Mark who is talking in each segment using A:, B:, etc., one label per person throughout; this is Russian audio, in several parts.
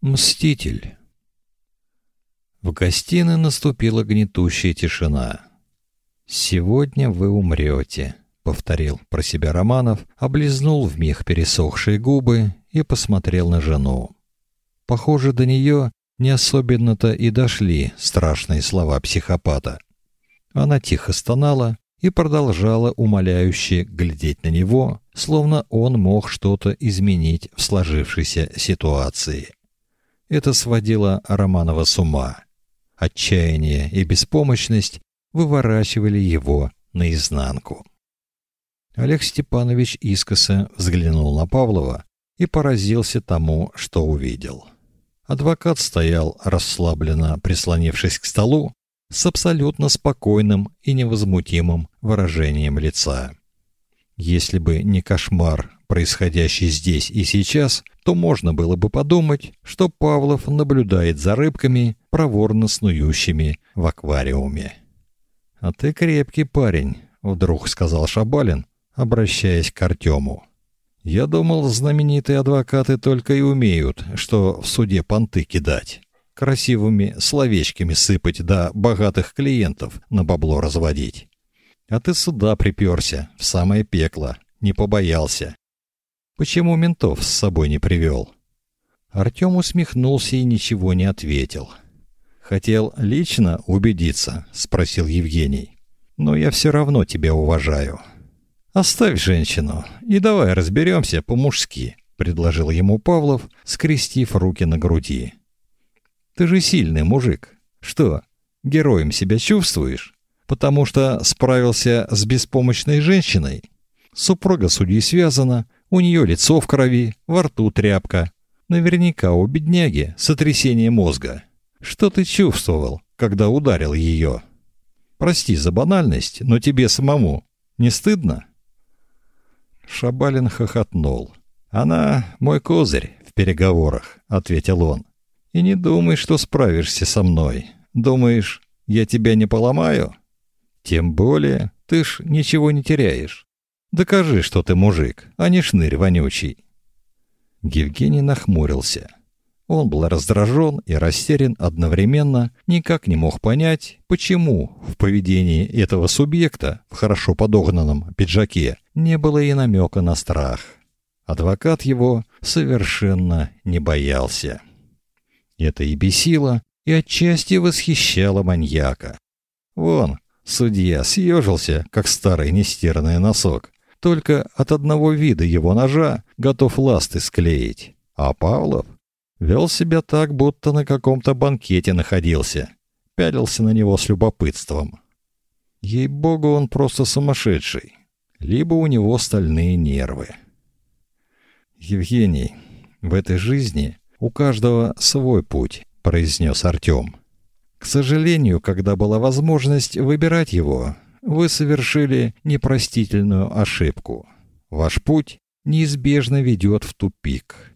A: Мститель. В гостиной наступила гнетущая тишина. «Сегодня вы умрете», — повторил про себя Романов, облизнул вмиг пересохшие губы и посмотрел на жену. Похоже, до нее не особенно-то и дошли страшные слова психопата. Она тихо стонала и продолжала умоляюще глядеть на него, словно он мог что-то изменить в сложившейся ситуации. Это сводило Романова с ума. Отчаяние и беспомощность выворачивали его наизнанку. Олег Степанович искоса взглянул на Павлова и поразился тому, что увидел. Адвокат стоял расслабленно, прислонившись к столу, с абсолютно спокойным и невозмутимым выражением лица. Если бы не кошмар, происходящий здесь и сейчас, то можно было бы подумать, что Павлов наблюдает за рыбками, проворно снующими в аквариуме. «А ты крепкий парень», — вдруг сказал Шабалин, обращаясь к Артему. «Я думал, знаменитые адвокаты только и умеют, что в суде понты кидать, красивыми словечками сыпать да богатых клиентов на бабло разводить. А ты сюда приперся, в самое пекло, не побоялся. Почему ментов с собой не привел?» Артем усмехнулся и ничего не ответил. «Хотел лично убедиться?» — спросил Евгений. «Но я все равно тебя уважаю». «Оставь женщину и давай разберемся по-мужски», — предложил ему Павлов, скрестив руки на груди. «Ты же сильный мужик. Что, героем себя чувствуешь? Потому что справился с беспомощной женщиной? Супруга судьи связана, у нее лицо в крови, во рту тряпка. Наверняка у бедняги сотрясение мозга. Что ты чувствовал, когда ударил ее? Прости за банальность, но тебе самому не стыдно? Шабалин хохотнул. Она мой козырь в переговорах, ответил он. И не думай, что справишься со мной. Думаешь, я тебя не поломаю? Тем более, ты ж ничего не теряешь. Докажи, что ты мужик, а не шнырь вонючий. Евгений нахмурился. Он был раздражен и растерян одновременно, никак не мог понять, почему в поведении этого субъекта в хорошо подогнанном пиджаке не было и намека на страх. Адвокат его совершенно не боялся. Это и бесило, и отчасти восхищало маньяка. Вон, судья съежился, как старый нестиранный носок, только от одного вида его ножа готов ласты склеить. А Павлов вел себя так, будто на каком-то банкете находился. Пялился на него с любопытством. Ей-богу, он просто сумасшедший. Либо у него стальные нервы. Евгений, в этой жизни у каждого свой путь, произнес Артем. К сожалению, когда была возможность выбирать его, вы совершили непростительную ошибку. Ваш путь неизбежно ведет в тупик.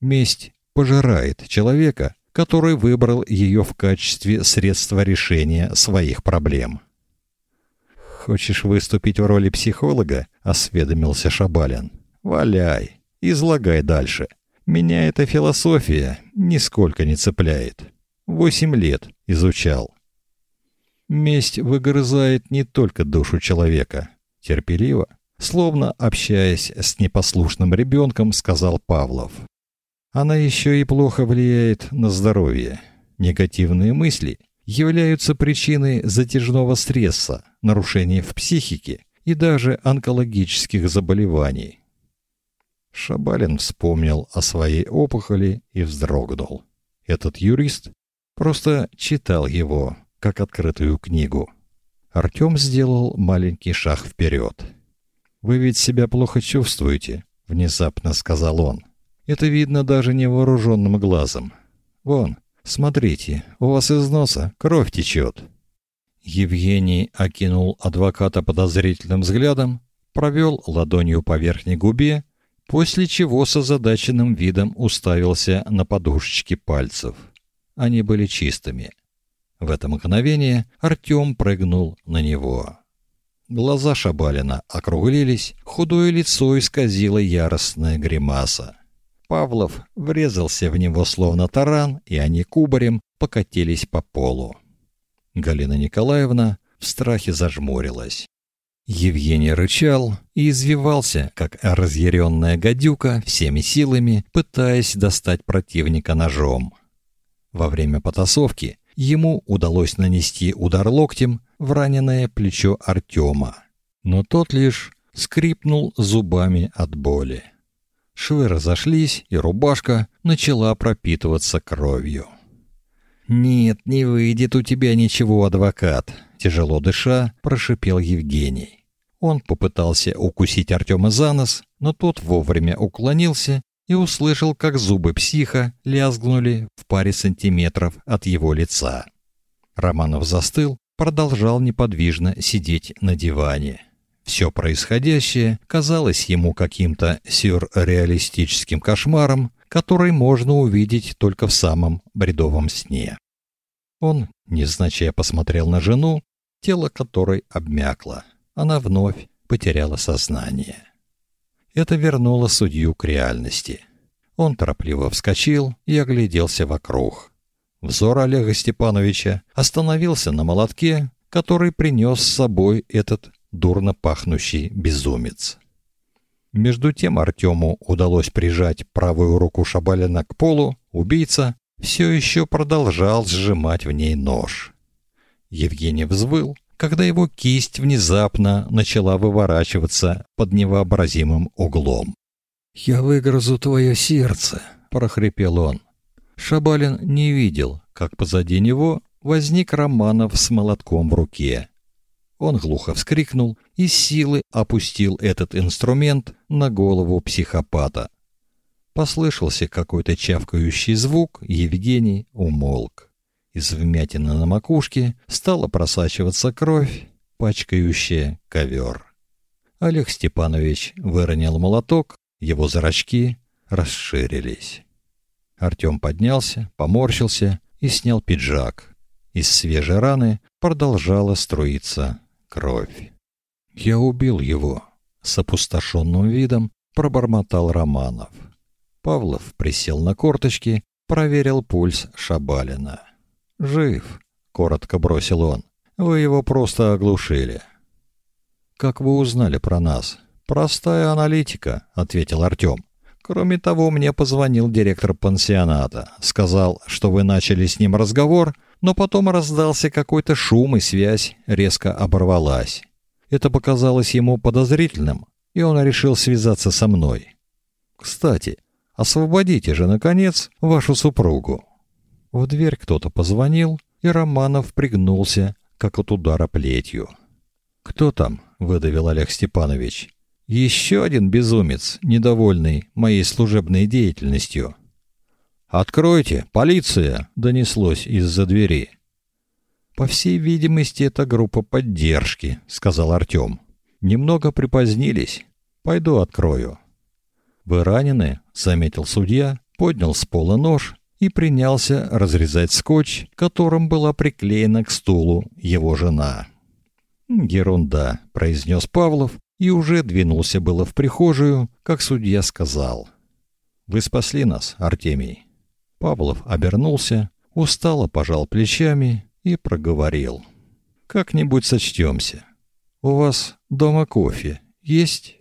A: Месть пожирает человека, который выбрал ее в качестве средства решения своих проблем. Хочешь выступить в роли психолога? осведомился Шабалин. Валяй, излагай дальше. Меня эта философия нисколько не цепляет. Восемь лет изучал. Месть выгрызает не только душу человека. Терпеливо, словно общаясь с непослушным ребенком, сказал Павлов. Она еще и плохо влияет на здоровье. Негативные мысли являются причиной затяжного стресса, нарушений в психике и даже онкологических заболеваний. Шабалин вспомнил о своей опухоли и вздрогнул. Этот юрист просто читал его как открытую книгу. Артем сделал маленький шаг вперед. «Вы ведь себя плохо чувствуете», — внезапно сказал он. «Это видно даже невооруженным глазом. Вон, смотрите, у вас из носа кровь течет». Евгений окинул адвоката подозрительным взглядом, провел ладонью по верхней губе, после чего с озадаченным видом уставился на подушечки пальцев. Они были чистыми. В это мгновение Артем прыгнул на него. Глаза Шабалина округлились, худое лицо исказило яростная гримаса. Павлов врезался в него словно таран, и они кубарем покатились по полу. Галина Николаевна в страхе зажмурилась. Евгений рычал и извивался, как разъяренная гадюка, всеми силами пытаясь достать противника ножом. Во время потасовки ему удалось нанести удар локтем в раненое плечо Артема, но тот лишь скрипнул зубами от боли. Швы разошлись, и рубашка начала пропитываться кровью. «Нет, не выйдет у тебя ничего, адвокат», — тяжело дыша, прошипел Евгений. Он попытался укусить Артема за нос, но тот вовремя уклонился и услышал, как зубы психа лязгнули в паре сантиметров от его лица. Романов застыл, продолжал неподвижно сидеть на диване. Все происходящее казалось ему каким-то сюрреалистическим кошмаром, который можно увидеть только в самом бредовом сне. Он, незначая, посмотрел на жену, тело которой обмякло. Она вновь потеряла сознание. Это вернуло судью к реальности. Он торопливо вскочил и огляделся вокруг. Взор Олега Степановича остановился на молотке, который принес с собой этот дурно пахнущий безумец. Между тем Артему удалось прижать правую руку Шабалина к полу, убийца все еще продолжал сжимать в ней нож. Евгений взвыл, когда его кисть внезапно начала выворачиваться под невообразимым углом. «Я выгрызу твое сердце», — прохрипел он. Шабалин не видел, как позади него возник Романов с молотком в руке. Он глухо вскрикнул и с силы опустил этот инструмент на голову психопата. Послышался какой-то чавкающий звук, Евгений умолк. Из вмятины на макушке стала просачиваться кровь, пачкающая ковер. Олег Степанович выронил молоток, его зрачки расширились. Артем поднялся, поморщился и снял пиджак. Из свежей раны продолжала струиться кровь. «Я убил его», — с опустошенным видом пробормотал Романов. Павлов присел на корточки, проверил пульс Шабалина. «Жив», — коротко бросил он. «Вы его просто оглушили». «Как вы узнали про нас?» «Простая аналитика», — ответил Артем. «Кроме того, мне позвонил директор пансионата. Сказал, что вы начали с ним разговор, но потом раздался какой-то шум, и связь резко оборвалась. Это показалось ему подозрительным, и он решил связаться со мной. Кстати, освободите же, наконец, вашу супругу. В дверь кто-то позвонил, и Романов пригнулся, как от удара плетью. «Кто там?» — выдавил Олег Степанович. «Еще один безумец, недовольный моей служебной деятельностью». «Откройте! Полиция!» — донеслось из-за двери. «По всей видимости, это группа поддержки», — сказал Артем. «Немного припозднились. Пойду открою». «Вы ранены?» — заметил судья, поднял с пола нож и принялся разрезать скотч, которым была приклеена к стулу его жена. «Ерунда», — произнес Павлов и уже двинулся было в прихожую, как судья сказал. «Вы спасли нас, Артемий». Павлов обернулся, устало пожал плечами и проговорил. «Как-нибудь сочтемся. У вас дома кофе есть?»